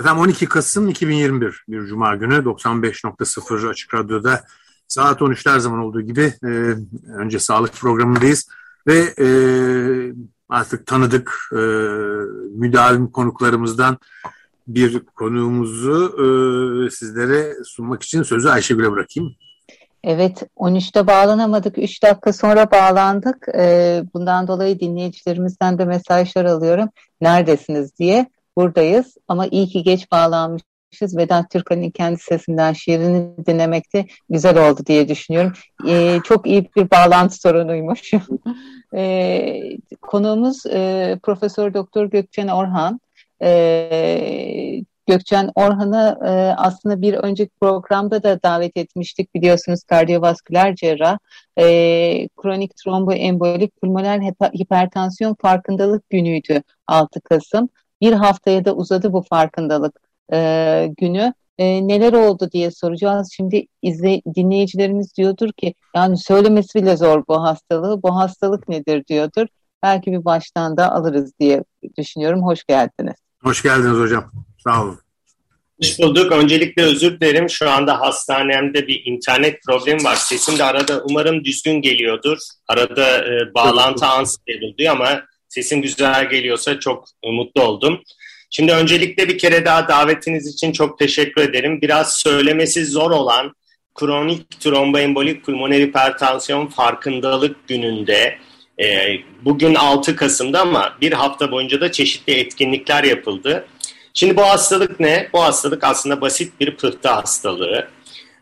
Efendim 12 Kasım 2021 bir Cuma günü 95.0 Açık Radyo'da saat 13'te her zaman olduğu gibi e, önce sağlık programındayız ve e, artık tanıdık e, müdavim konuklarımızdan bir konuğumuzu e, sizlere sunmak için sözü Ayşegül'e bırakayım. Evet 13'te bağlanamadık 3 dakika sonra bağlandık. Ee, bundan dolayı dinleyicilerimizden de mesajlar alıyorum. Neredesiniz diye buradayız. Ama iyi ki geç bağlanmışız. Vedat Türkan'ın kendi sesinden şiirini dinlemekte güzel oldu diye düşünüyorum. Ee, çok iyi bir bağlantı sorunuymuş. Ee, konuğumuz e, Profesör Doktor Gökçen Orhan. Ee, Gökçen Orhan'ı e, aslında bir önceki programda da davet etmiştik. Biliyorsunuz kardiyovasküler cerrah. E, kronik tromboembolik pulmoner hipertansiyon farkındalık günüydü 6 Kasım. Bir haftaya da uzadı bu farkındalık e, günü. E, neler oldu diye soracağız. Şimdi izle, dinleyicilerimiz diyordur ki yani söylemesi bile zor bu hastalığı. Bu hastalık nedir diyordur. Belki bir baştan da alırız diye düşünüyorum. Hoş geldiniz. Hoş geldiniz hocam. Sağ olun. Hoş bulduk. Öncelikle özür dilerim. Şu anda hastanemde bir internet problemi var. Sesim de arada umarım düzgün geliyordur. Arada e, bağlantı unstable ama sesim güzel geliyorsa çok mutlu oldum. Şimdi öncelikle bir kere daha davetiniz için çok teşekkür ederim. Biraz söylemesi zor olan kronik tromboembolik pulmoner hipertansiyon farkındalık gününde e, bugün 6 Kasım'da ama bir hafta boyunca da çeşitli etkinlikler yapıldı. Şimdi bu hastalık ne? Bu hastalık aslında basit bir pıhtı hastalığı.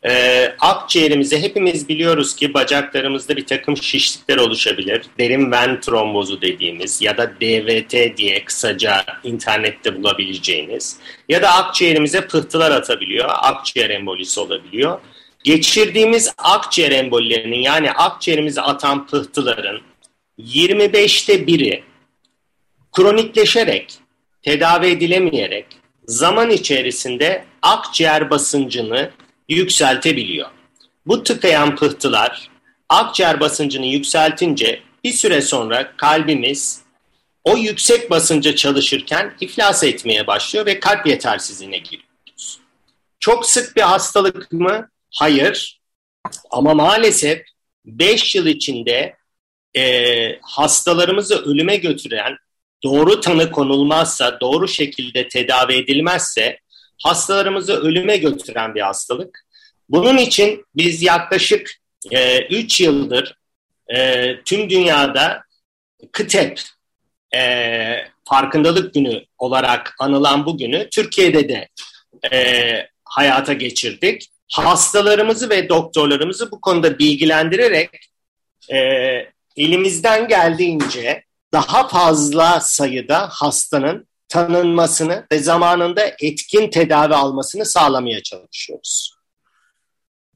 Ee, akciğerimize hepimiz biliyoruz ki bacaklarımızda bir takım şişlikler oluşabilir. Derin ven trombozu dediğimiz ya da DVT diye kısaca internette bulabileceğiniz. Ya da akciğerimize pıhtılar atabiliyor. Akciğer embolisi olabiliyor. Geçirdiğimiz akciğer embolilerinin yani akciğerimize atan pıhtıların 25'te biri kronikleşerek tedavi edilemeyerek zaman içerisinde akciğer basıncını yükseltebiliyor. Bu tıkayan pıhtılar akciğer basıncını yükseltince bir süre sonra kalbimiz o yüksek basınca çalışırken iflas etmeye başlıyor ve kalp yetersizliğine giriyoruz. Çok sık bir hastalık mı? Hayır. Ama maalesef 5 yıl içinde e, hastalarımızı ölüme götüren doğru tanı konulmazsa, doğru şekilde tedavi edilmezse hastalarımızı ölüme götüren bir hastalık. Bunun için biz yaklaşık 3 e, yıldır e, tüm dünyada KTEP e, farkındalık günü olarak anılan bu günü Türkiye'de de e, hayata geçirdik. Hastalarımızı ve doktorlarımızı bu konuda bilgilendirerek e, elimizden geldiğince daha fazla sayıda hastanın tanınmasını ve zamanında etkin tedavi almasını sağlamaya çalışıyoruz.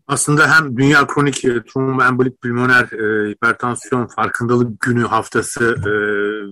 Aslında hem Dünya Kronik e, Tromboembolik Pulmoner e, Hipertansiyon Farkındalık Günü haftası e,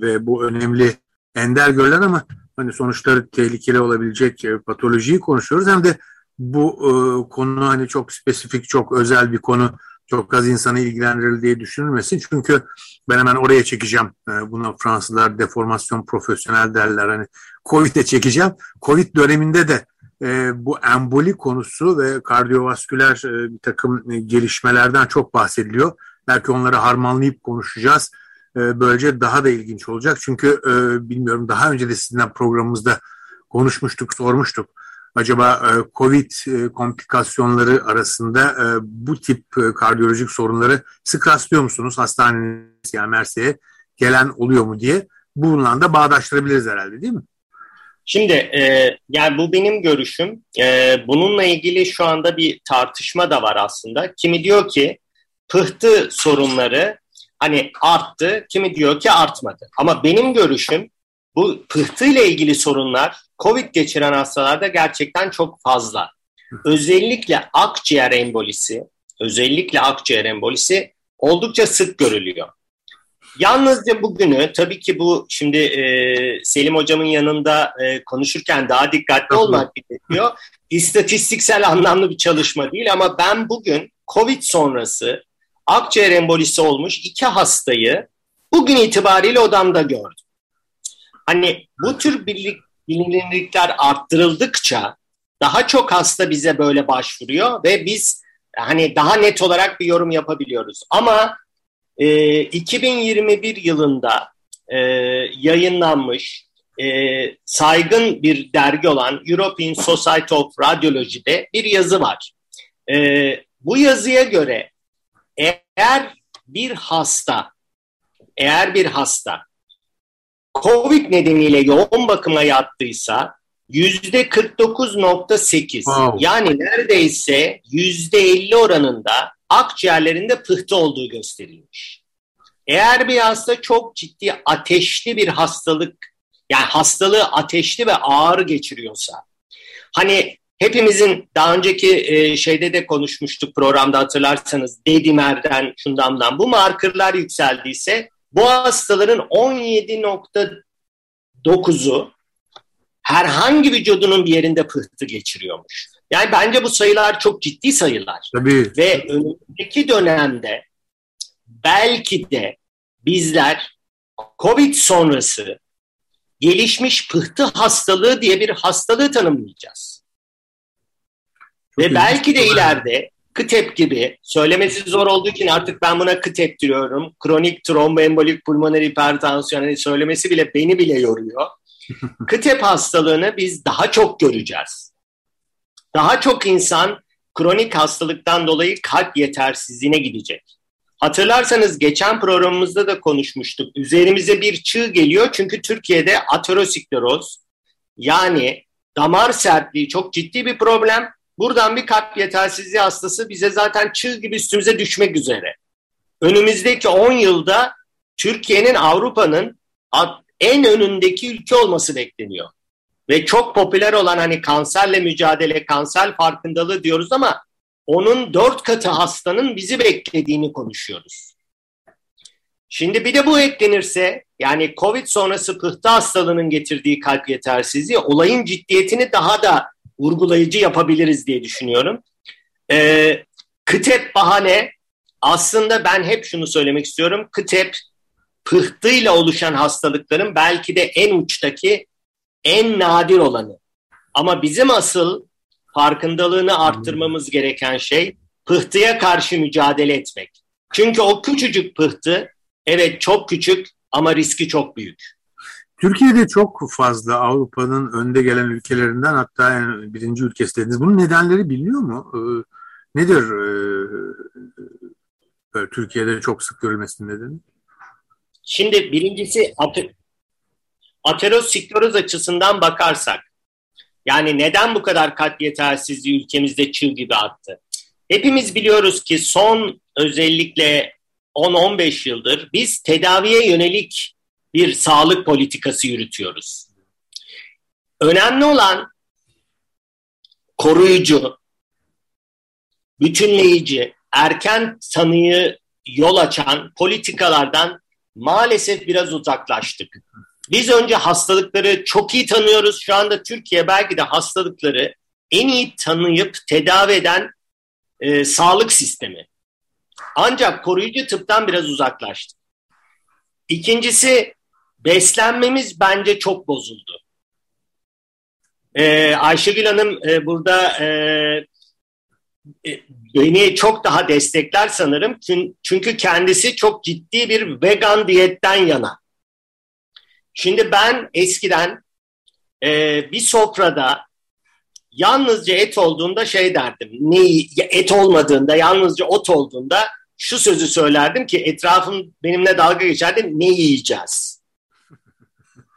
ve bu önemli ender görülen ama hani sonuçları tehlikeli olabilecek e, patolojiyi konuşuyoruz. Hem de bu e, konu hani çok spesifik, çok özel bir konu çok az insanı ilgilendirir diye düşünülmesin. Çünkü ben hemen oraya çekeceğim. Ee, buna Fransızlar deformasyon profesyonel derler. Hani Covid'e çekeceğim. Covid döneminde de e, bu emboli konusu ve kardiyovasküler e, bir takım e, gelişmelerden çok bahsediliyor. Belki onları harmanlayıp konuşacağız. Böylece daha da ilginç olacak. Çünkü bilmiyorum daha önce de sizinle programımızda konuşmuştuk, sormuştuk acaba e, COVID e, komplikasyonları arasında e, bu tip kardiyolojik sorunları sık rastlıyor musunuz? Hastaneniz yani Merse'ye gelen oluyor mu diye bununla da bağdaştırabiliriz herhalde değil mi? Şimdi e, yani bu benim görüşüm. E, bununla ilgili şu anda bir tartışma da var aslında. Kimi diyor ki pıhtı sorunları hani arttı, kimi diyor ki artmadı. Ama benim görüşüm bu pıhtıyla ilgili sorunlar COVID geçiren hastalarda gerçekten çok fazla. Özellikle akciğer embolisi, özellikle akciğer embolisi oldukça sık görülüyor. Yalnızca bugünü tabii ki bu şimdi e, Selim hocamın yanında e, konuşurken daha dikkatli olmak gerekiyor. İstatistiksel anlamlı bir çalışma değil ama ben bugün COVID sonrası akciğer embolisi olmuş iki hastayı bugün itibariyle odamda gördüm. Hani bu tür birlik, bilinirlikler arttırıldıkça daha çok hasta bize böyle başvuruyor ve biz hani daha net olarak bir yorum yapabiliyoruz. Ama e, 2021 yılında e, yayınlanmış e, saygın bir dergi olan European Society of Radiology'de bir yazı var. E, bu yazıya göre eğer bir hasta eğer bir hasta COVID nedeniyle yoğun bakıma yattıysa yüzde 49.8 wow. yani neredeyse yüzde 50 oranında akciğerlerinde pıhtı olduğu gösterilmiş. Eğer bir hasta çok ciddi ateşli bir hastalık yani hastalığı ateşli ve ağır geçiriyorsa hani hepimizin daha önceki e, şeyde de konuşmuştuk programda hatırlarsanız dedimerden şundan bu markerlar yükseldiyse bu hastaların 17.9'u herhangi vücudunun bir yerinde pıhtı geçiriyormuş. Yani bence bu sayılar çok ciddi sayılar. Tabii. Ve önümüzdeki dönemde belki de bizler COVID sonrası gelişmiş pıhtı hastalığı diye bir hastalığı tanımlayacağız. Çok Ve belki de ileride KTEP gibi söylemesi zor olduğu için artık ben buna KTEP diyorum. Kronik tromboembolik pulmoner hipertansiyon hani söylemesi bile beni bile yoruyor. KTEP hastalığını biz daha çok göreceğiz. Daha çok insan kronik hastalıktan dolayı kalp yetersizliğine gidecek. Hatırlarsanız geçen programımızda da konuşmuştuk. Üzerimize bir çığ geliyor çünkü Türkiye'de ateroskleroz yani damar sertliği çok ciddi bir problem Buradan bir kalp yetersizliği hastası bize zaten çığ gibi üstümüze düşmek üzere. Önümüzdeki 10 yılda Türkiye'nin Avrupa'nın en önündeki ülke olması bekleniyor. Ve çok popüler olan hani kanserle mücadele, kanser farkındalığı diyoruz ama onun dört katı hastanın bizi beklediğini konuşuyoruz. Şimdi bir de bu eklenirse yani COVID sonrası pıhtı hastalığının getirdiği kalp yetersizliği olayın ciddiyetini daha da vurgulayıcı yapabiliriz diye düşünüyorum. Ee, KTEP bahane aslında ben hep şunu söylemek istiyorum. KTEP pıhtıyla oluşan hastalıkların belki de en uçtaki en nadir olanı. Ama bizim asıl farkındalığını arttırmamız gereken şey pıhtıya karşı mücadele etmek. Çünkü o küçücük pıhtı evet çok küçük ama riski çok büyük. Türkiye'de çok fazla Avrupa'nın önde gelen ülkelerinden hatta yani birinci ülkesi dediniz. Bunun nedenleri biliniyor mu? Ee, nedir e, Türkiye'de çok sık görülmesinin nedeni? Şimdi birincisi ateroskleroz açısından bakarsak yani neden bu kadar kat yetersizliği ülkemizde çığ gibi attı? Hepimiz biliyoruz ki son özellikle 10-15 yıldır biz tedaviye yönelik bir sağlık politikası yürütüyoruz. Önemli olan koruyucu, bütünleyici, erken tanıyı yol açan politikalardan maalesef biraz uzaklaştık. Biz önce hastalıkları çok iyi tanıyoruz. Şu anda Türkiye belki de hastalıkları en iyi tanıyıp tedavi eden e, sağlık sistemi. Ancak koruyucu tıptan biraz uzaklaştık. İkincisi beslenmemiz bence çok bozuldu. Ee, Ayşegül Hanım e, burada e, e, beni çok daha destekler sanırım. Çünkü kendisi çok ciddi bir vegan diyetten yana. Şimdi ben eskiden e, bir sofrada yalnızca et olduğunda şey derdim. Ne, et olmadığında, yalnızca ot olduğunda şu sözü söylerdim ki etrafım benimle dalga geçerdi. Ne yiyeceğiz?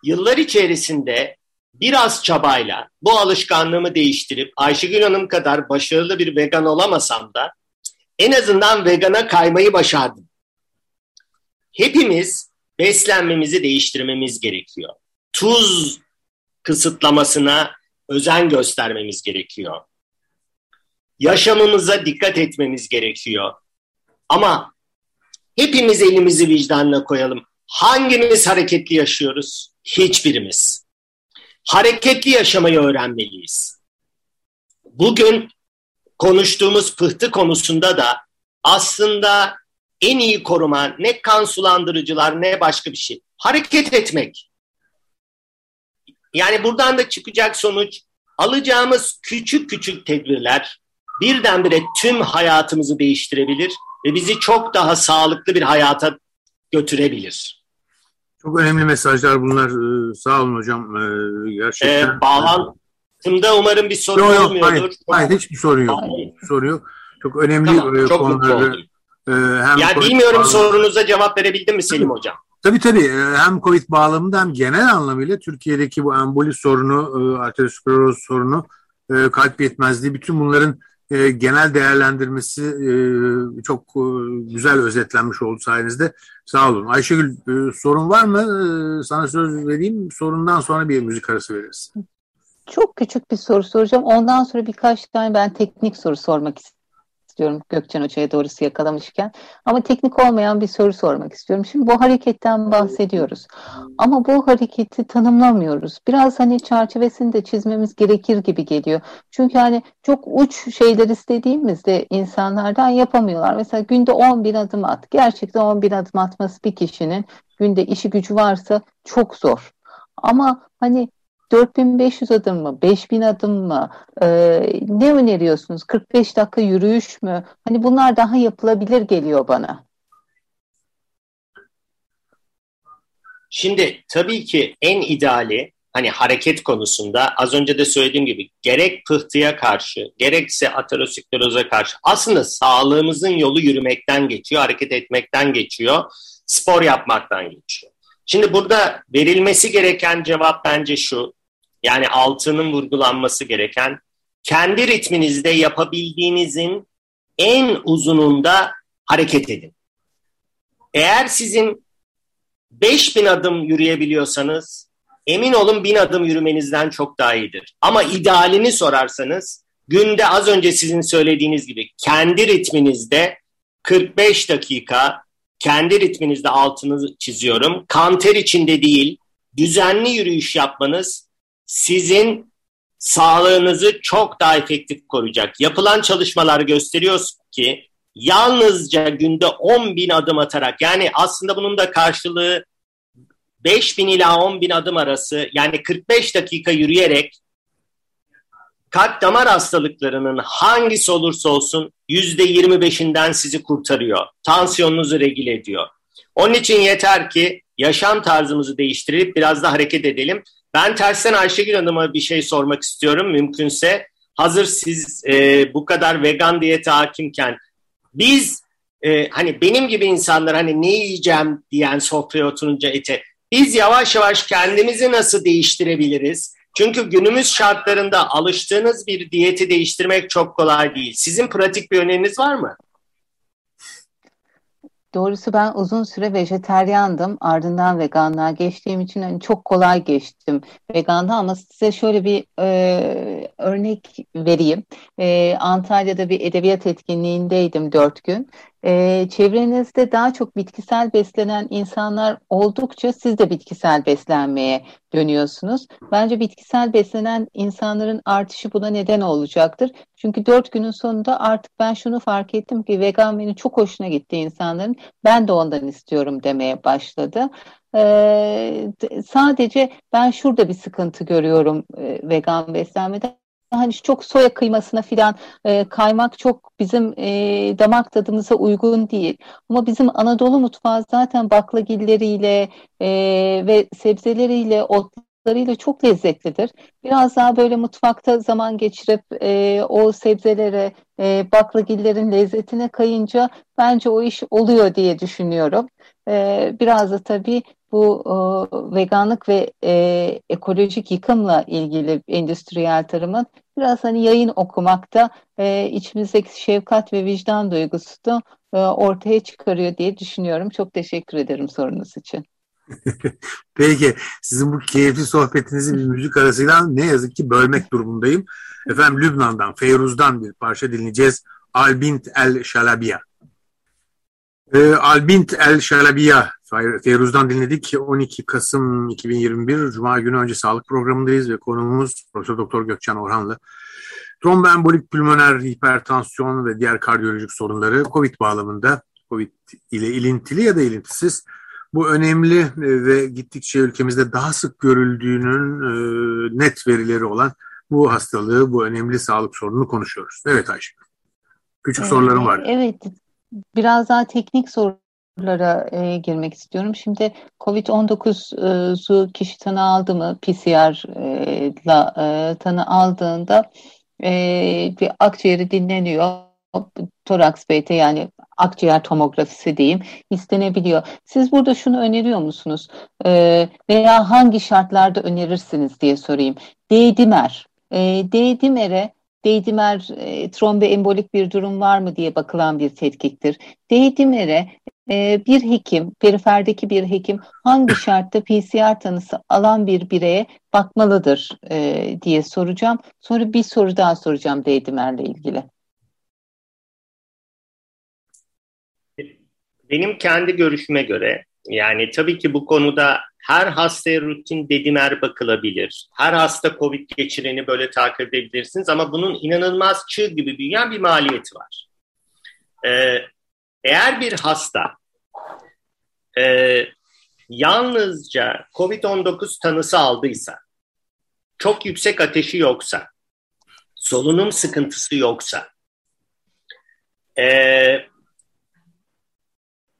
Yıllar içerisinde biraz çabayla bu alışkanlığımı değiştirip Ayşegül Hanım kadar başarılı bir vegan olamasam da en azından vegana kaymayı başardım. Hepimiz beslenmemizi değiştirmemiz gerekiyor. tuz kısıtlamasına özen göstermemiz gerekiyor. Yaşamımıza dikkat etmemiz gerekiyor. Ama hepimiz elimizi vicdanına koyalım. Hangimiz hareketli yaşıyoruz? Hiçbirimiz. Hareketli yaşamayı öğrenmeliyiz. Bugün konuştuğumuz pıhtı konusunda da aslında en iyi koruma ne kan sulandırıcılar ne başka bir şey. Hareket etmek. Yani buradan da çıkacak sonuç alacağımız küçük küçük tedbirler birdenbire tüm hayatımızı değiştirebilir ve bizi çok daha sağlıklı bir hayata götürebilir. Çok önemli mesajlar bunlar. Ee, sağ olun hocam. Ee, gerçekten. Ee, bağlantımda umarım bir sorun yok, yok, olmuyordur. Hayır, hayır hiçbir sorun yok. Hayır. Soru yok. Çok önemli Tamam, e, çok konuları. e, hem Covid bilmiyorum bağlamında- sorunuza cevap verebildim mi Selim Hocam? Tabii tabii. E, Hem Covid bağlamında hem genel anlamıyla Türkiye'deki bu emboli sorunu, arterioskleroz sorunu, kalp yetmezliği bütün bunların e, genel değerlendirmesi e, çok e, güzel özetlenmiş oldu sayenizde. Sağ olun. Ayşegül e, sorun var mı? E, Sana söz vereyim. Sorundan sonra bir müzik arası veririz. Çok küçük bir soru soracağım. Ondan sonra birkaç tane ben teknik soru sormak istiyorum Gökçen Hoca'ya doğrusu yakalamışken. Ama teknik olmayan bir soru sormak istiyorum. Şimdi bu hareketten bahsediyoruz. Ama bu hareketi tanımlamıyoruz. Biraz hani çerçevesini de çizmemiz gerekir gibi geliyor. Çünkü hani çok uç şeyler istediğimizde insanlardan yapamıyorlar. Mesela günde 10 bin adım at. Gerçekten 10 bin adım atması bir kişinin günde işi gücü varsa çok zor. Ama hani 4500 adım mı, 5000 adım mı, Ee, ne öneriyorsunuz? 45 dakika yürüyüş mü? Hani bunlar daha yapılabilir geliyor bana. Şimdi tabii ki en ideali hani hareket konusunda az önce de söylediğim gibi gerek pıhtıya karşı gerekse ateroskleroza karşı aslında sağlığımızın yolu yürümekten geçiyor, hareket etmekten geçiyor, spor yapmaktan geçiyor. Şimdi burada verilmesi gereken cevap bence şu. Yani altının vurgulanması gereken kendi ritminizde yapabildiğinizin en uzununda hareket edin. Eğer sizin 5000 adım yürüyebiliyorsanız emin olun 1000 adım yürümenizden çok daha iyidir. Ama idealini sorarsanız günde az önce sizin söylediğiniz gibi kendi ritminizde 45 dakika kendi ritminizde altını çiziyorum. Kanter içinde değil düzenli yürüyüş yapmanız sizin sağlığınızı çok daha efektif koruyacak. Yapılan çalışmalar gösteriyor ki yalnızca günde 10 bin adım atarak yani aslında bunun da karşılığı 5 bin ila 10 bin adım arası yani 45 dakika yürüyerek kalp damar hastalıklarının hangisi olursa olsun %25'inden sizi kurtarıyor. Tansiyonunuzu regüle ediyor. Onun için yeter ki yaşam tarzımızı değiştirip biraz da hareket edelim. Ben tersten Ayşegül Hanım'a bir şey sormak istiyorum mümkünse. Hazır siz e, bu kadar vegan diyete hakimken biz e, hani benim gibi insanlar hani ne yiyeceğim diyen sofraya oturunca ete biz yavaş yavaş kendimizi nasıl değiştirebiliriz? Çünkü günümüz şartlarında alıştığınız bir diyeti değiştirmek çok kolay değil. Sizin pratik bir öneriniz var mı? Doğrusu ben uzun süre vejeteryandım. Ardından veganlığa geçtiğim için hani çok kolay geçtim veganda ama size şöyle bir e, örnek vereyim. E, Antalya'da bir edebiyat etkinliğindeydim dört gün. E, çevrenizde daha çok bitkisel beslenen insanlar oldukça siz de bitkisel beslenmeye dönüyorsunuz. Bence bitkisel beslenen insanların artışı buna neden olacaktır. Çünkü dört günün sonunda artık ben şunu fark ettim ki vegan menü çok hoşuna gitti insanların. Ben de ondan istiyorum demeye başladı. Ee, sadece ben şurada bir sıkıntı görüyorum e, vegan beslenmede hani çok soya kıymasına filan e, kaymak çok bizim e, damak tadımıza uygun değil. Ama bizim Anadolu mutfağı zaten baklagilleriyle e, ve sebzeleriyle, otlarıyla çok lezzetlidir. Biraz daha böyle mutfakta zaman geçirip e, o sebzelere, e, baklagillerin lezzetine kayınca bence o iş oluyor diye düşünüyorum. E, biraz da tabii bu e, veganlık ve e, ekolojik yıkımla ilgili endüstriyel tarımın biraz hani yayın okumakta e, içimizdeki şefkat ve vicdan duygusu da e, ortaya çıkarıyor diye düşünüyorum. Çok teşekkür ederim sorunuz için. Peki sizin bu keyifli sohbetinizi bir müzik arasıyla ne yazık ki bölmek durumundayım. Efendim Lübnan'dan, Feyruz'dan bir parça dinleyeceğiz. Albint El Şalabiya. Ee, Albint El Şalabiya Feyruz'dan dinledik. 12 Kasım 2021 Cuma günü önce sağlık programındayız ve konuğumuz Profesör Doktor Gökçen Orhanlı. Tromboembolik pulmoner hipertansiyon ve diğer kardiyolojik sorunları COVID bağlamında COVID ile ilintili ya da ilintisiz bu önemli e, ve gittikçe ülkemizde daha sık görüldüğünün e, net verileri olan bu hastalığı, bu önemli sağlık sorununu konuşuyoruz. Evet Ayşe. Küçük evet, sorularım var. Evet. Biraz daha teknik sorulara e, girmek istiyorum. Şimdi COVID-19'u kişi tanı aldı mı PCR'la e, tanı aldığında e, bir akciğeri dinleniyor. Toraks BT yani akciğer tomografisi diyeyim istenebiliyor. Siz burada şunu öneriyor musunuz? E, veya hangi şartlarda önerirsiniz diye sorayım. D-dimer. E, D-dimere D-dimer e, tromboembolik bir durum var mı diye bakılan bir tetkiktir. D-dimere e, bir hekim, periferdeki bir hekim hangi şartta PCR tanısı alan bir bireye bakmalıdır e, diye soracağım. Sonra bir soru daha soracağım D-dimerle ilgili. Benim kendi görüşüme göre yani tabii ki bu konuda her hastaya rutin dedimer bakılabilir. Her hasta COVID geçireni böyle takip edebilirsiniz ama bunun inanılmaz çığ gibi büyüyen bir maliyeti var. Ee, eğer bir hasta e, yalnızca COVID-19 tanısı aldıysa, çok yüksek ateşi yoksa, solunum sıkıntısı yoksa, e,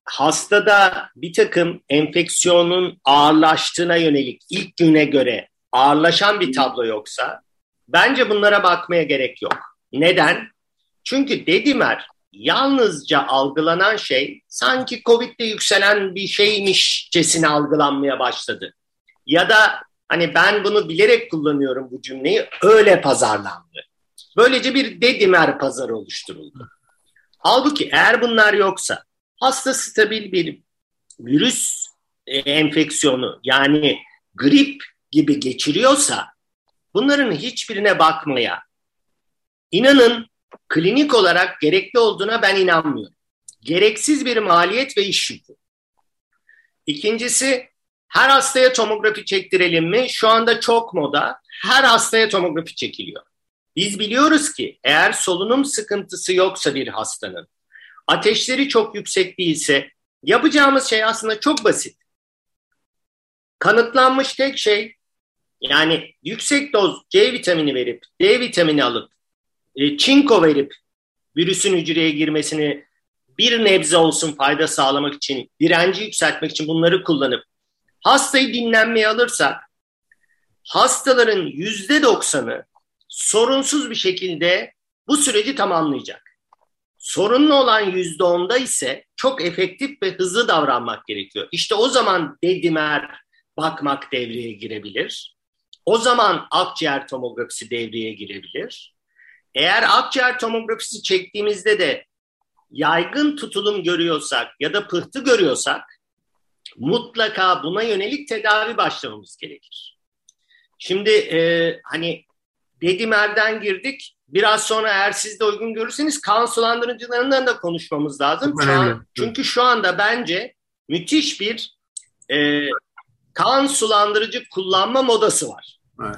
hastada bir takım enfeksiyonun ağırlaştığına yönelik ilk güne göre ağırlaşan bir tablo yoksa bence bunlara bakmaya gerek yok. Neden? Çünkü dedimer yalnızca algılanan şey sanki Covid'de yükselen bir şeymişçesine algılanmaya başladı. Ya da hani ben bunu bilerek kullanıyorum bu cümleyi öyle pazarlandı. Böylece bir dedimer pazarı oluşturuldu. Halbuki eğer bunlar yoksa hasta stabil bir virüs e, enfeksiyonu yani grip gibi geçiriyorsa bunların hiçbirine bakmaya inanın klinik olarak gerekli olduğuna ben inanmıyorum. Gereksiz bir maliyet ve iş yükü. İkincisi her hastaya tomografi çektirelim mi? Şu anda çok moda. Her hastaya tomografi çekiliyor. Biz biliyoruz ki eğer solunum sıkıntısı yoksa bir hastanın ateşleri çok yüksek değilse yapacağımız şey aslında çok basit. Kanıtlanmış tek şey yani yüksek doz C vitamini verip D vitamini alıp e, çinko verip virüsün hücreye girmesini bir nebze olsun fayda sağlamak için, direnci yükseltmek için bunları kullanıp hastayı dinlenmeye alırsak hastaların yüzde doksanı sorunsuz bir şekilde bu süreci tamamlayacak. Sorunlu olan yüzde onda ise çok efektif ve hızlı davranmak gerekiyor. İşte o zaman dedimer bakmak devreye girebilir. O zaman akciğer tomografisi devreye girebilir. Eğer akciğer tomografisi çektiğimizde de yaygın tutulum görüyorsak ya da pıhtı görüyorsak mutlaka buna yönelik tedavi başlamamız gerekir. Şimdi e, hani dedimerden girdik biraz sonra eğer siz de uygun görürseniz kan sulandırıcılarından da konuşmamız lazım. Şu an, çünkü şu anda bence müthiş bir e, kan sulandırıcı kullanma modası var. Evet.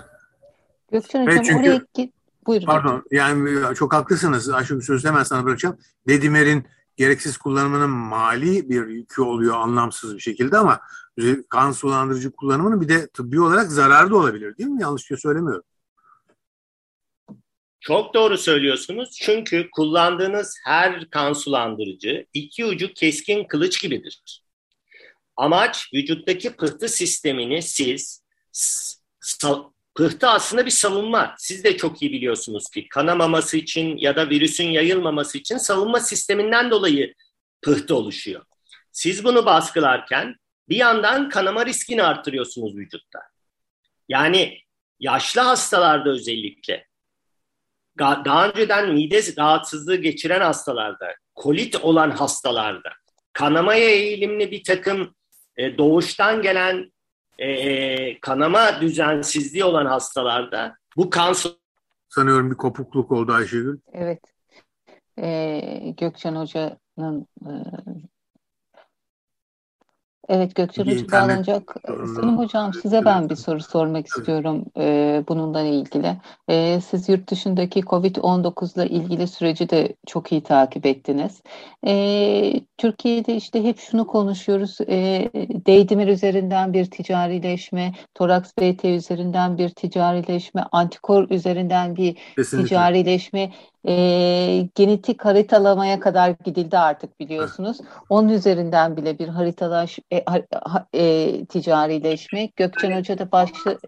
Gökçen Hocam evet, çünkü, oraya git. Buyurun. Pardon yani çok haklısınız. Ayşe sözü hemen sana bırakacağım. Dedimer'in gereksiz kullanımının mali bir yükü oluyor anlamsız bir şekilde ama kan sulandırıcı kullanımının bir de tıbbi olarak zararı da olabilir değil mi? Yanlış bir şey söylemiyorum. Çok doğru söylüyorsunuz. Çünkü kullandığınız her kan sulandırıcı iki ucu keskin kılıç gibidir. Amaç vücuttaki pıhtı sistemini siz pıhtı aslında bir savunma. Siz de çok iyi biliyorsunuz ki kanamaması için ya da virüsün yayılmaması için savunma sisteminden dolayı pıhtı oluşuyor. Siz bunu baskılarken bir yandan kanama riskini arttırıyorsunuz vücutta. Yani yaşlı hastalarda özellikle daha önceden mide rahatsızlığı geçiren hastalarda, kolit olan hastalarda, kanamaya eğilimli bir takım e, doğuştan gelen e, e kanama düzensizliği olan hastalarda bu kan sanıyorum bir kopukluk oldu Ayşegül. Evet. Ee, Gökçen Hoca'nın e, Evet Gökçe Hoca bağlanacak. Selim Hocam size ben bir soru sormak istiyorum e, bununla ilgili. E, siz yurt dışındaki COVID-19 ile ilgili süreci de çok iyi takip ettiniz. E, Türkiye'de işte hep şunu konuşuyoruz. E, Deydemir üzerinden bir ticarileşme, Toraks BT üzerinden bir ticarileşme, antikor üzerinden bir Kesinlikle. ticarileşme e, genetik haritalamaya kadar gidildi artık biliyorsunuz. Onun üzerinden bile bir haritalaş e, ha, e, ticarileşme. Gökçen Hoca da başlı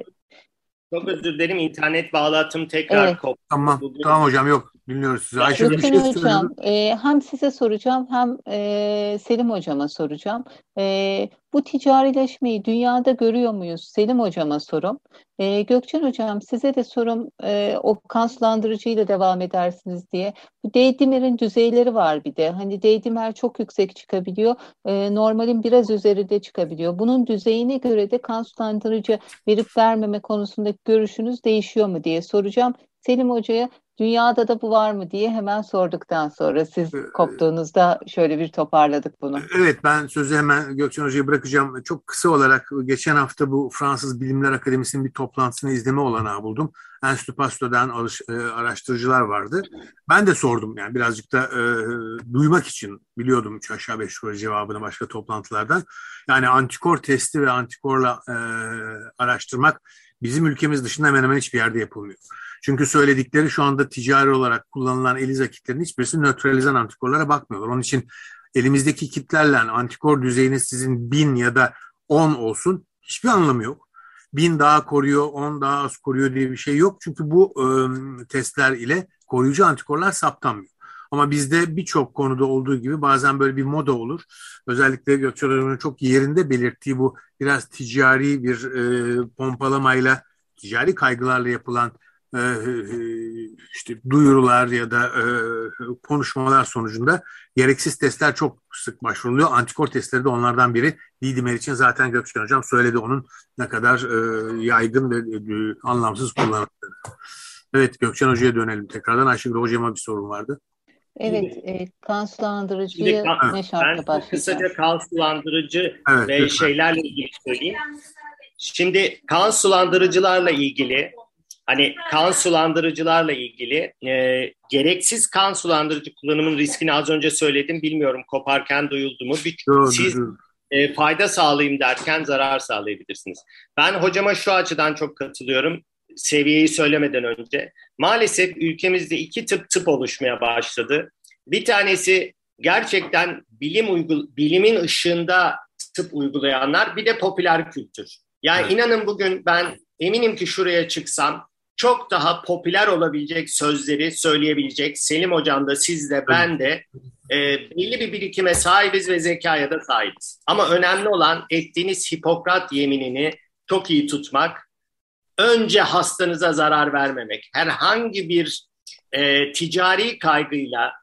çok özür dilerim internet bağlantım tekrar evet. koptu. Tamam, Bugün... tamam hocam yok dinliyoruz sizi. Ayşe bir şey hocam e, hem size soracağım hem e, Selim hocama soracağım. E, bu ticarileşmeyi dünyada görüyor muyuz? Selim hocama sorum. E, Gökçen hocam size de sorum e, o kan sulandırıcıyla devam edersiniz diye. Bu D-dimerin düzeyleri var bir de. Hani D-dimer çok yüksek çıkabiliyor. E, normalin biraz üzerinde çıkabiliyor. Bunun düzeyine göre de kan sulandırıcı verip vermeme konusunda görüşünüz değişiyor mu diye soracağım. Selim Hoca'ya dünyada da bu var mı diye hemen sorduktan sonra siz ee, koptuğunuzda şöyle bir toparladık bunu. Evet ben sözü hemen Gökçen Hoca'ya bırakacağım. Çok kısa olarak geçen hafta bu Fransız Bilimler Akademisi'nin bir toplantısını izleme olanağı buldum. Enstitü Pasteur'den e, araştırıcılar vardı. Ben de sordum yani birazcık da e, duymak için biliyordum üç aşağı beş yukarı cevabını başka toplantılardan. Yani antikor testi ve antikorla e, araştırmak bizim ülkemiz dışında hemen hemen hiçbir yerde yapılmıyor. Çünkü söyledikleri şu anda ticari olarak kullanılan ELISA kitlerinin hiçbirisi nötralizan antikorlara bakmıyorlar. Onun için elimizdeki kitlerle antikor düzeyiniz sizin bin ya da on olsun hiçbir anlamı yok. Bin daha koruyor, on daha az koruyor diye bir şey yok. Çünkü bu e, testler ile koruyucu antikorlar saptanmıyor. Ama bizde birçok konuda olduğu gibi bazen böyle bir moda olur. Özellikle Gökçe çok yerinde belirttiği bu biraz ticari bir e, pompalamayla, ticari kaygılarla yapılan işte duyurular ya da e, konuşmalar sonucunda gereksiz testler çok sık başvuruluyor. Antikor testleri de onlardan biri. Didimer için zaten Gökçen Hocam söyledi onun ne kadar e, yaygın ve anlamsız kullanıldığını. Evet Gökçen Hoca'ya dönelim tekrardan. Ayşegül Hocam'a bir sorun vardı. Evet, e, kan sulandırıcıyı kan, ne şartla başlayacağız? Kısaca kan sulandırıcı evet, ve lütfen. şeylerle ilgili söyleyeyim. Şimdi kan sulandırıcılarla ilgili hani kan sulandırıcılarla ilgili e, gereksiz kan sulandırıcı kullanımın riskini az önce söyledim. Bilmiyorum koparken duyuldu mu? Bir, doğru, siz doğru. E, fayda sağlayayım derken zarar sağlayabilirsiniz. Ben hocama şu açıdan çok katılıyorum. Seviyeyi söylemeden önce. Maalesef ülkemizde iki tıp tıp oluşmaya başladı. Bir tanesi gerçekten bilim uygul bilimin ışığında tıp uygulayanlar bir de popüler kültür. Yani evet. inanın bugün ben eminim ki şuraya çıksam çok daha popüler olabilecek sözleri söyleyebilecek Selim Hocam da siz de ben de e, belli bir birikime sahibiz ve zekaya da sahibiz. Ama önemli olan ettiğiniz Hipokrat yeminini çok iyi tutmak, önce hastanıza zarar vermemek, herhangi bir e, ticari kaygıyla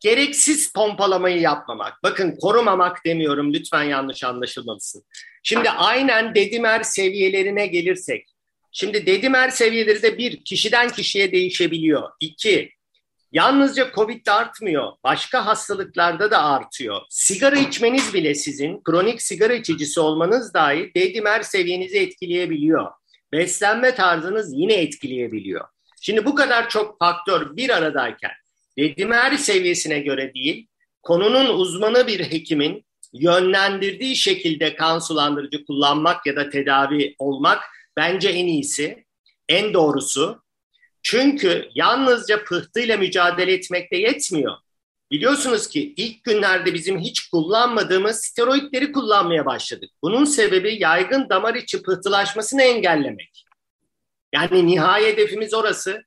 gereksiz pompalamayı yapmamak. Bakın korumamak demiyorum lütfen yanlış anlaşılmalısın. Şimdi aynen dedimer seviyelerine gelirsek Şimdi dedimer seviyeleri de bir, kişiden kişiye değişebiliyor. İki, yalnızca COVID'de artmıyor. Başka hastalıklarda da artıyor. Sigara içmeniz bile sizin, kronik sigara içicisi olmanız dahi dedimer seviyenizi etkileyebiliyor. Beslenme tarzınız yine etkileyebiliyor. Şimdi bu kadar çok faktör bir aradayken dedimer seviyesine göre değil, konunun uzmanı bir hekimin yönlendirdiği şekilde kan sulandırıcı kullanmak ya da tedavi olmak bence en iyisi, en doğrusu. Çünkü yalnızca pıhtıyla mücadele etmekte yetmiyor. Biliyorsunuz ki ilk günlerde bizim hiç kullanmadığımız steroidleri kullanmaya başladık. Bunun sebebi yaygın damar içi pıhtılaşmasını engellemek. Yani nihai hedefimiz orası.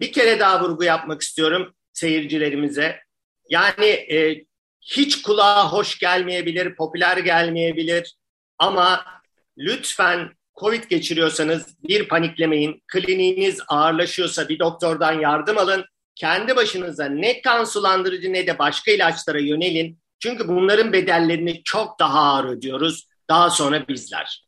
Bir kere daha vurgu yapmak istiyorum seyircilerimize. Yani e, hiç kulağa hoş gelmeyebilir, popüler gelmeyebilir ama lütfen Covid geçiriyorsanız bir paniklemeyin. Kliniğiniz ağırlaşıyorsa bir doktordan yardım alın. Kendi başınıza ne kan sulandırıcı ne de başka ilaçlara yönelin. Çünkü bunların bedellerini çok daha ağır ödüyoruz. Daha sonra bizler.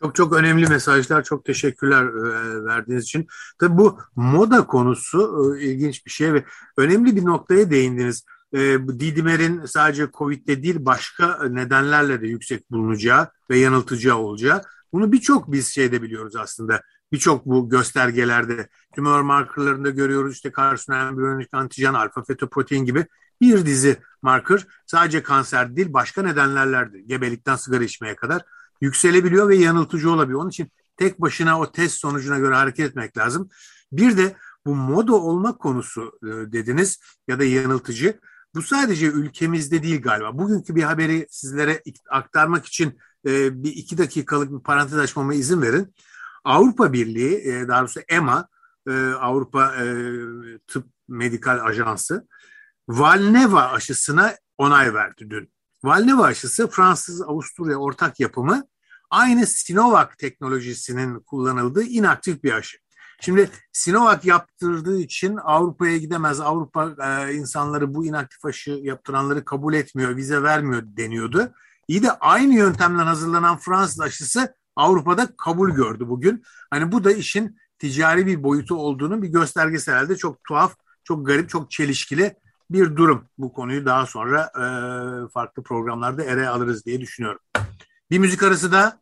Çok çok önemli mesajlar. Çok teşekkürler e, verdiğiniz için. Tabii bu moda konusu e, ilginç bir şey ve önemli bir noktaya değindiniz. E, Didimer'in sadece Covid'de değil başka nedenlerle de yüksek bulunacağı ve yanıltıcı olacağı. Bunu birçok biz şeyde biliyoruz aslında. Birçok bu göstergelerde tümör markerlarında görüyoruz. işte karsinojen, biyolojik antijen, alfa fetoprotein gibi bir dizi marker sadece kanser değil başka nedenlerle gebelikten sigara içmeye kadar yükselebiliyor ve yanıltıcı olabiliyor. Onun için tek başına o test sonucuna göre hareket etmek lazım. Bir de bu moda olma konusu e, dediniz ya da yanıltıcı. Bu sadece ülkemizde değil galiba. Bugünkü bir haberi sizlere aktarmak için e, bir iki dakikalık bir parantez açmama izin verin. Avrupa Birliği, e, daha doğrusu EMA, Avrupa Tıp Medikal Ajansı, Valneva aşısına onay verdi dün. Valneva aşısı Fransız-Avusturya ortak yapımı aynı Sinovac teknolojisinin kullanıldığı inaktif bir aşı. Şimdi Sinovac yaptırdığı için Avrupa'ya gidemez. Avrupa e, insanları bu inaktif aşı yaptıranları kabul etmiyor, vize vermiyor deniyordu. İyi de aynı yöntemden hazırlanan Fransız aşısı Avrupa'da kabul gördü bugün. Hani bu da işin ticari bir boyutu olduğunu bir göstergesi herhalde. Çok tuhaf, çok garip, çok çelişkili bir durum. Bu konuyu daha sonra e, farklı programlarda ere alırız diye düşünüyorum. Bir müzik arası da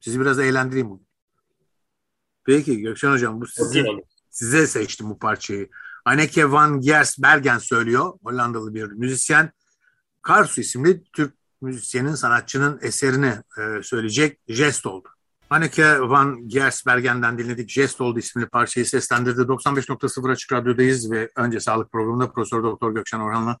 sizi biraz eğlendireyim bugün. Peki Gökşen Hocam bu size, size seçtim bu parçayı. Anneke van Gers Bergen söylüyor. Hollandalı bir müzisyen. Karsu isimli Türk müzisyenin, sanatçının eserini e, söyleyecek jest oldu. Anneke van Gersbergen'den dinledik. Jest oldu isimli parçayı seslendirdi. 95.0 Açık Radyo'dayız ve önce sağlık programında Profesör Doktor Gökşen Orhan'la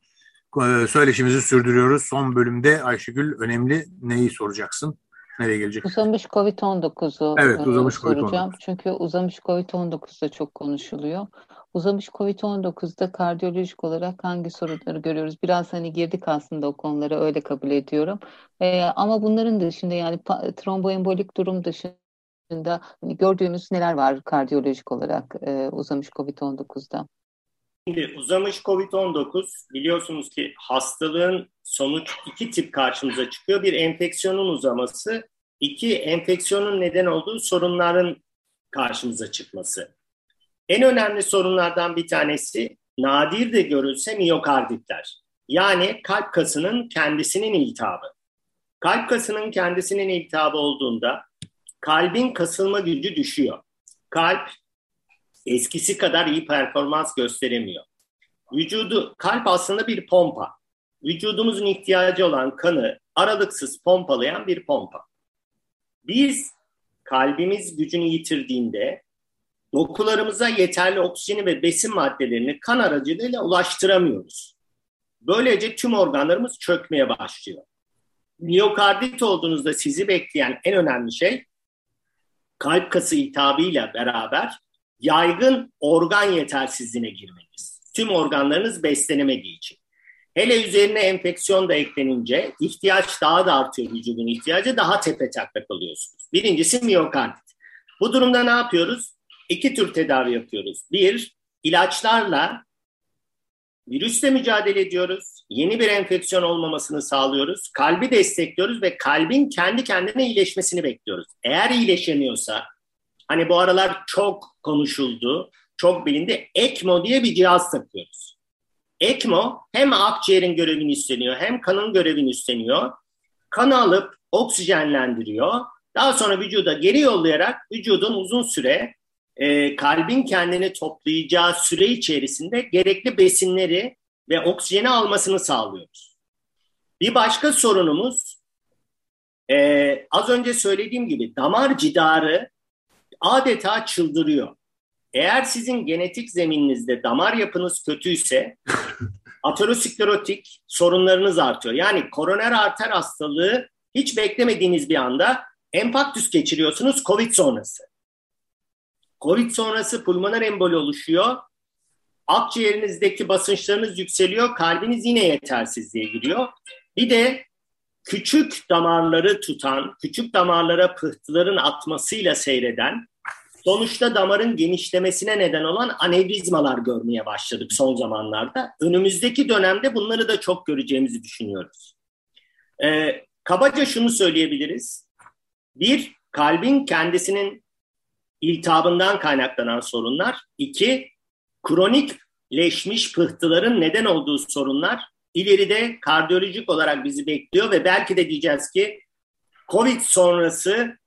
e, söyleşimizi sürdürüyoruz. Son bölümde Ayşegül önemli neyi soracaksın? Nereye gelecek? Uzamış COVID-19'u evet, uzamış soracağım. COVID-19. Çünkü uzamış COVID-19'da çok konuşuluyor. Uzamış COVID-19'da kardiyolojik olarak hangi sorunları görüyoruz? Biraz hani girdik aslında o konulara öyle kabul ediyorum. Ee, ama bunların dışında yani tromboembolik durum dışında hani gördüğümüz neler var kardiyolojik olarak e, uzamış COVID-19'da? Şimdi uzamış COVID-19 biliyorsunuz ki hastalığın sonuç iki tip karşımıza çıkıyor. Bir enfeksiyonun uzaması, iki enfeksiyonun neden olduğu sorunların karşımıza çıkması. En önemli sorunlardan bir tanesi nadir de görülse miyokarditler. Yani kalp kasının kendisinin iltihabı. Kalp kasının kendisinin iltihabı olduğunda kalbin kasılma gücü düşüyor. Kalp eskisi kadar iyi performans gösteremiyor. Vücudu, kalp aslında bir pompa. Vücudumuzun ihtiyacı olan kanı aralıksız pompalayan bir pompa. Biz kalbimiz gücünü yitirdiğinde dokularımıza yeterli oksijeni ve besin maddelerini kan aracılığıyla ulaştıramıyoruz. Böylece tüm organlarımız çökmeye başlıyor. Miyokardit olduğunuzda sizi bekleyen en önemli şey kalp kası iltihabıyla beraber yaygın organ yetersizliğine girmeniz. Tüm organlarınız beslenemediği için. Hele üzerine enfeksiyon da eklenince ihtiyaç daha da artıyor vücudun ihtiyacı daha tepe taklak oluyorsunuz. Birincisi miyokardit. Bu durumda ne yapıyoruz? İki tür tedavi yapıyoruz. Bir, ilaçlarla virüsle mücadele ediyoruz. Yeni bir enfeksiyon olmamasını sağlıyoruz. Kalbi destekliyoruz ve kalbin kendi kendine iyileşmesini bekliyoruz. Eğer iyileşemiyorsa Hani bu aralar çok konuşuldu, çok bilindi. ECMO diye bir cihaz takıyoruz. ECMO hem akciğerin görevini üstleniyor hem kanın görevini üstleniyor. Kanı alıp oksijenlendiriyor. Daha sonra vücuda geri yollayarak vücudun uzun süre e, kalbin kendini toplayacağı süre içerisinde gerekli besinleri ve oksijeni almasını sağlıyoruz. Bir başka sorunumuz e, az önce söylediğim gibi damar cidarı adeta çıldırıyor. Eğer sizin genetik zemininizde damar yapınız kötüyse aterosklerotik sorunlarınız artıyor. Yani koroner arter hastalığı hiç beklemediğiniz bir anda empaktüs geçiriyorsunuz COVID sonrası. COVID sonrası pulmoner emboli oluşuyor. Akciğerinizdeki basınçlarınız yükseliyor. Kalbiniz yine yetersizliğe giriyor. Bir de küçük damarları tutan, küçük damarlara pıhtıların atmasıyla seyreden sonuçta damarın genişlemesine neden olan anevrizmalar görmeye başladık son zamanlarda. Önümüzdeki dönemde bunları da çok göreceğimizi düşünüyoruz. Ee, kabaca şunu söyleyebiliriz. Bir, kalbin kendisinin iltihabından kaynaklanan sorunlar. İki, kronikleşmiş pıhtıların neden olduğu sorunlar. İleride kardiyolojik olarak bizi bekliyor ve belki de diyeceğiz ki COVID sonrası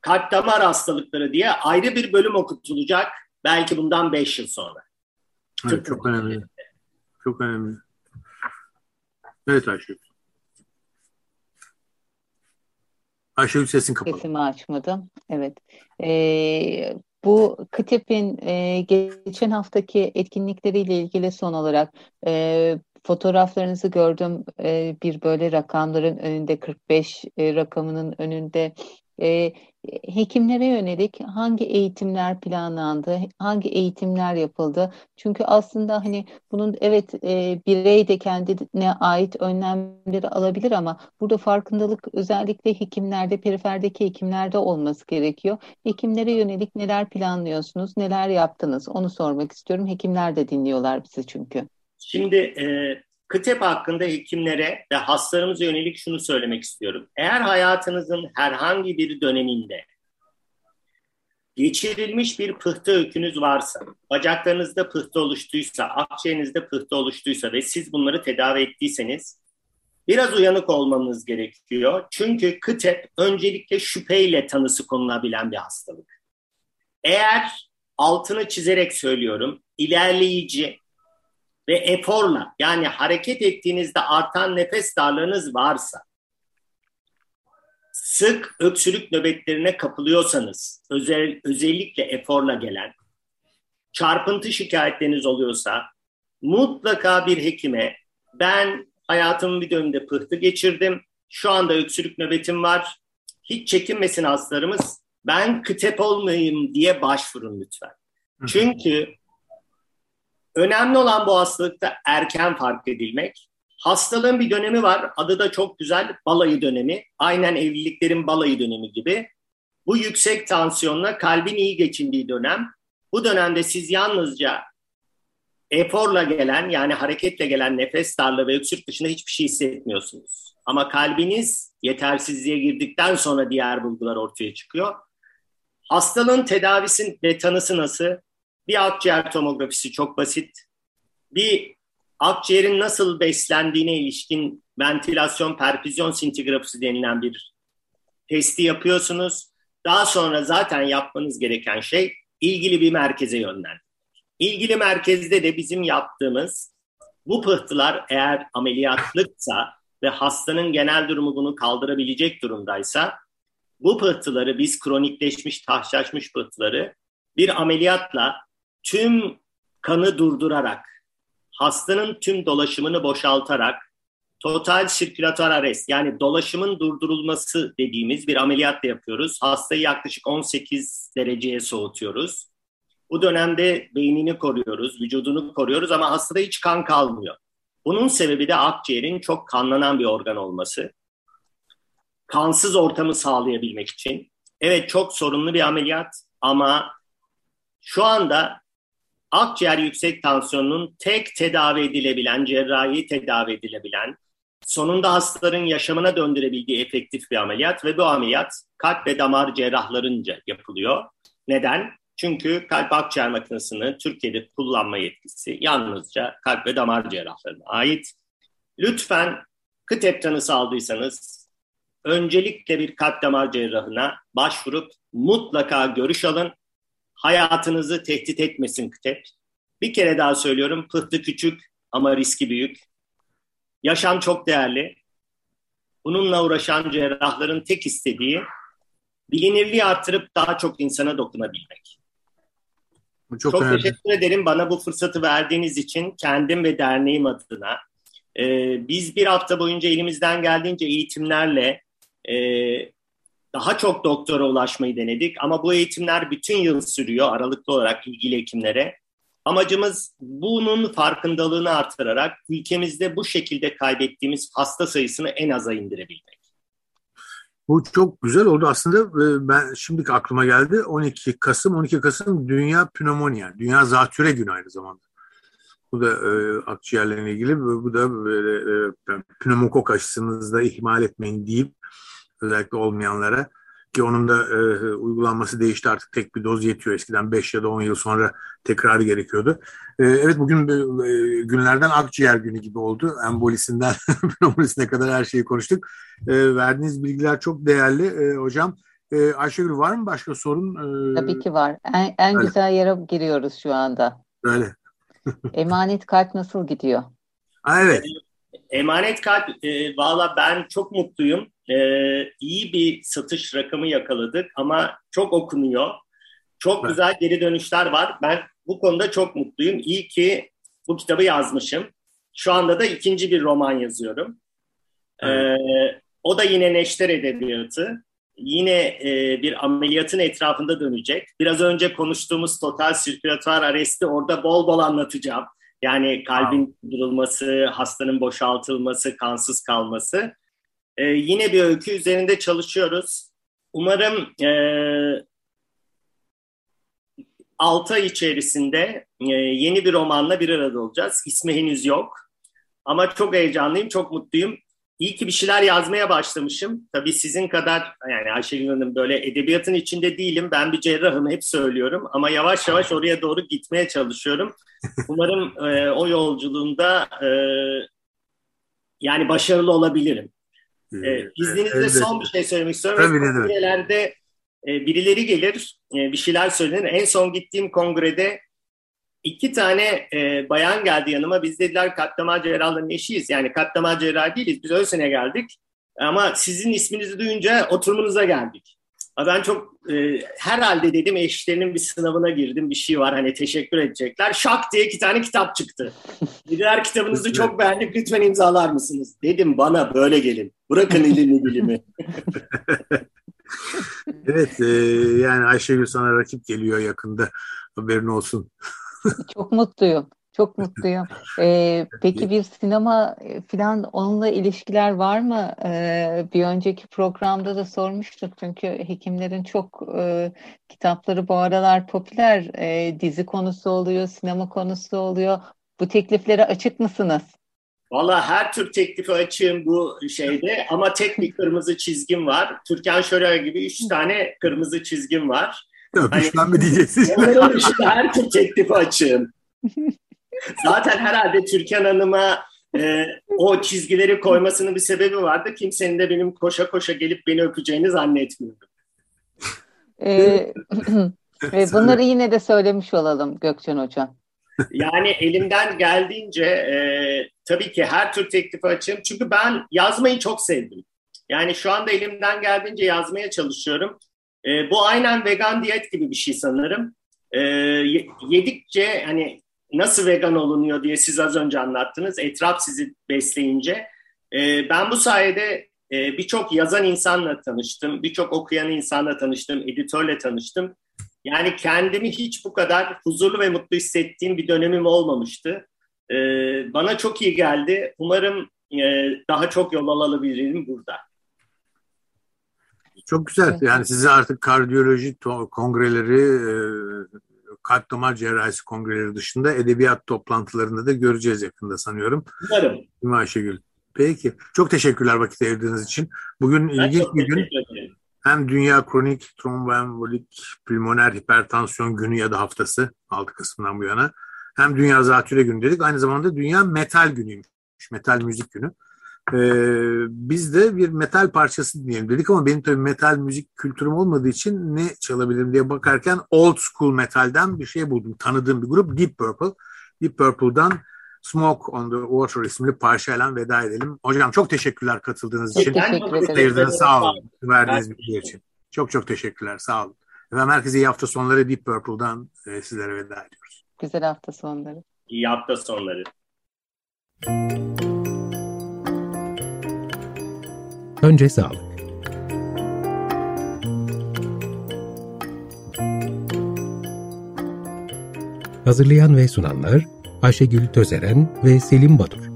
kalp damar hastalıkları diye ayrı bir bölüm okutulacak belki bundan beş yıl sonra. Evet, çok önemli. Çok önemli. Evet Ayşe. Ayşegül sesin kapalı. Sesimi açmadım. Evet. Ee, bu KTEP'in e, geçen haftaki etkinlikleriyle ilgili son olarak e, fotoğraflarınızı gördüm. E, bir böyle rakamların önünde 45 e, rakamının önünde e, hekimlere yönelik hangi eğitimler planlandı, hangi eğitimler yapıldı? Çünkü aslında hani bunun evet e, birey de kendine ait önlemleri alabilir ama burada farkındalık özellikle hekimlerde, periferdeki hekimlerde olması gerekiyor. Hekimlere yönelik neler planlıyorsunuz, neler yaptınız? Onu sormak istiyorum. Hekimler de dinliyorlar bizi çünkü. Şimdi e, KTEP hakkında hekimlere ve hastalarımıza yönelik şunu söylemek istiyorum. Eğer hayatınızın herhangi bir döneminde geçirilmiş bir pıhtı öykünüz varsa, bacaklarınızda pıhtı oluştuysa, akciğerinizde pıhtı oluştuysa ve siz bunları tedavi ettiyseniz biraz uyanık olmanız gerekiyor. Çünkü KTEP öncelikle şüpheyle tanısı konulabilen bir hastalık. Eğer altını çizerek söylüyorum, ilerleyici ve eforla yani hareket ettiğinizde artan nefes darlığınız varsa, sık öksürük nöbetlerine kapılıyorsanız, özel, özellikle eforla gelen, çarpıntı şikayetleriniz oluyorsa mutlaka bir hekime ben hayatımın bir döneminde pıhtı geçirdim, şu anda öksürük nöbetim var, hiç çekinmesin hastalarımız, ben kıtep olmayayım diye başvurun lütfen. Çünkü Önemli olan bu hastalıkta erken fark edilmek. Hastalığın bir dönemi var. Adı da çok güzel. Balayı dönemi. Aynen evliliklerin balayı dönemi gibi. Bu yüksek tansiyonla kalbin iyi geçindiği dönem. Bu dönemde siz yalnızca eforla gelen yani hareketle gelen nefes darlığı ve öksürük dışında hiçbir şey hissetmiyorsunuz. Ama kalbiniz yetersizliğe girdikten sonra diğer bulgular ortaya çıkıyor. Hastalığın tedavisi ve tanısı nasıl? Bir akciğer tomografisi çok basit. Bir akciğerin nasıl beslendiğine ilişkin ventilasyon perfüzyon sintigrafisi denilen bir testi yapıyorsunuz. Daha sonra zaten yapmanız gereken şey ilgili bir merkeze yönlendirmek. İlgili merkezde de bizim yaptığımız bu pıhtılar eğer ameliyatlıksa ve hastanın genel durumu bunu kaldırabilecek durumdaysa bu pıhtıları biz kronikleşmiş, taşlaşmış pıhtıları bir ameliyatla tüm kanı durdurarak, hastanın tüm dolaşımını boşaltarak, total sirkülatör arrest yani dolaşımın durdurulması dediğimiz bir ameliyatla yapıyoruz. Hastayı yaklaşık 18 dereceye soğutuyoruz. Bu dönemde beynini koruyoruz, vücudunu koruyoruz ama hastada hiç kan kalmıyor. Bunun sebebi de akciğerin çok kanlanan bir organ olması. Kansız ortamı sağlayabilmek için. Evet çok sorunlu bir ameliyat ama şu anda akciğer yüksek tansiyonunun tek tedavi edilebilen, cerrahi tedavi edilebilen, sonunda hastaların yaşamına döndürebildiği efektif bir ameliyat ve bu ameliyat kalp ve damar cerrahlarınca yapılıyor. Neden? Çünkü kalp akciğer makinesini Türkiye'de kullanma yetkisi yalnızca kalp ve damar cerrahlarına ait. Lütfen KıTEP tanısı aldıysanız öncelikle bir kalp damar cerrahına başvurup mutlaka görüş alın hayatınızı tehdit etmesin KTEP. Bir kere daha söylüyorum, pıhtı küçük ama riski büyük. Yaşam çok değerli. Bununla uğraşan cerrahların tek istediği bilinirliği artırıp daha çok insana dokunabilmek. çok çok teşekkür ederim bana bu fırsatı verdiğiniz için kendim ve derneğim adına. Ee, biz bir hafta boyunca elimizden geldiğince eğitimlerle e, daha çok doktora ulaşmayı denedik ama bu eğitimler bütün yıl sürüyor aralıklı olarak ilgili hekimlere. Amacımız bunun farkındalığını artırarak ülkemizde bu şekilde kaybettiğimiz hasta sayısını en aza indirebilmek. Bu çok güzel oldu. Aslında e, ben şimdiki aklıma geldi. 12 Kasım, 12 Kasım Dünya Pneumonia, Dünya Zatüre Günü aynı zamanda. Bu da e, akciğerlerine ilgili. Bu da böyle e, pneumokok aşısınızı da ihmal etmeyin deyip özellikle olmayanlara ki onun da e, uygulanması değişti artık tek bir doz yetiyor. Eskiden 5 ya da 10 yıl sonra tekrarı gerekiyordu. E, evet bugün e, günlerden akciğer günü gibi oldu. Embolisinden pneumonisine kadar her şeyi konuştuk. E, verdiğiniz bilgiler çok değerli e, hocam. E, Ayşegül var mı başka sorun? E, Tabii ki var. En, en güzel yere giriyoruz şu anda. Öyle. Emanet kalp nasıl gidiyor? Ha, evet. Emanet kalp, e, valla ben çok mutluyum. E, iyi bir satış rakamı yakaladık ama çok okunuyor. Çok güzel geri dönüşler var. Ben bu konuda çok mutluyum. İyi ki bu kitabı yazmışım. Şu anda da ikinci bir roman yazıyorum. E, evet. E, o da yine neşter edebiyatı. Yine e, bir ameliyatın etrafında dönecek. Biraz önce konuştuğumuz total sirkülatör arresti orada bol bol anlatacağım. Yani kalbin durulması, hastanın boşaltılması, kansız kalması. Ee, yine bir öykü üzerinde çalışıyoruz. Umarım e, 6 ay içerisinde e, yeni bir romanla bir arada olacağız. İsmi henüz yok. Ama çok heyecanlıyım, çok mutluyum. İyi ki bir şeyler yazmaya başlamışım. Tabii sizin kadar yani Ayşegül Hanım böyle edebiyatın içinde değilim. Ben bir cerrahım hep söylüyorum ama yavaş yavaş oraya doğru gitmeye çalışıyorum. Umarım e, o yolculuğumda e, yani başarılı olabilirim. E, izninizle evet. son bir şey söylemek istiyorum. Tabii Kongrelerde e, birileri gelir, e, bir şeyler söylenir. En son gittiğim kongrede iki tane e, bayan geldi yanıma. Biz dediler kalp damar cerrahlarının eşiyiz. Yani kalp damar cerrahı değiliz. Biz Ölsen'e geldik. Ama sizin isminizi duyunca oturumunuza geldik. Ben çok e, herhalde dedim eşlerinin bir sınavına girdim bir şey var hani teşekkür edecekler. Şak diye iki tane kitap çıktı. Dediler kitabınızı çok beğendik lütfen imzalar mısınız? Dedim bana böyle gelin. Bırakın ilimi bilimi. evet e, yani Ayşegül sana rakip geliyor yakında haberin olsun. Çok mutluyum. Çok mutluyum. Ee, peki bir sinema e, falan onunla ilişkiler var mı? Ee, bir önceki programda da sormuştuk çünkü hekimlerin çok e, kitapları bu aralar popüler. E, dizi konusu oluyor, sinema konusu oluyor. Bu tekliflere açık mısınız? Valla her tür teklifi açığım bu şeyde ama tek bir kırmızı çizgim var. Türkan Şoray gibi üç tane kırmızı çizgim var. Öpüşmem mi diyeceksin? her tür teklifi açığım. Zaten herhalde Türkan Hanım'a e, o çizgileri koymasının bir sebebi vardı. Kimsenin de benim koşa koşa gelip beni öpeceğini zannetmiyorum. Ee, bunları yine de söylemiş olalım Gökçen Hocam. Yani elimden geldiğince e, tabii ki her tür teklifi açayım. Çünkü ben yazmayı çok sevdim. Yani şu anda elimden geldiğince yazmaya çalışıyorum. E, bu aynen vegan diyet gibi bir şey sanırım. E, yedikçe hani nasıl vegan olunuyor diye siz az önce anlattınız. Etraf sizi besleyince. E, ben bu sayede e, birçok yazan insanla tanıştım. Birçok okuyan insanla tanıştım. Editörle tanıştım. Yani kendimi hiç bu kadar huzurlu ve mutlu hissettiğim bir dönemim olmamıştı. E, bana çok iyi geldi. Umarım e, daha çok yol alabilirim burada. Çok güzel. Yani sizi artık kardiyoloji kongreleri, e, kalp damar cerrahisi kongreleri dışında edebiyat toplantılarında da göreceğiz yakında sanıyorum. Umarım. Değil mi Ayşegül? Peki. Çok teşekkürler vakit ayırdığınız için. Bugün ben ilginç bir gün. Hem Dünya Kronik Tromboembolik Pulmoner Hipertansiyon Günü ya da haftası 6 Kasım'dan bu yana. Hem Dünya Zatüre Günü dedik. Aynı zamanda Dünya Metal Günü'ymüş. Metal Müzik Günü. Ee, biz de bir metal parçası dinleyelim dedik ama benim tabii metal müzik kültürüm olmadığı için ne çalabilirim diye bakarken old school metalden bir şey buldum. Tanıdığım bir grup Deep Purple. Deep Purple'dan Smoke on the Water isimli parçayla veda edelim. Hocam çok teşekkürler katıldığınız için. Teşekkür ederim. Sağ olun. Verdiğiniz bilgiler için. Çok çok teşekkürler. Sağ olun. Efendim herkese iyi hafta sonları Deep Purple'dan e, sizlere veda ediyoruz. Güzel hafta sonları. İyi hafta sonları. Önce sağlık. Hazırlayan ve sunanlar Ayşegül Tözeren ve Selim Badur.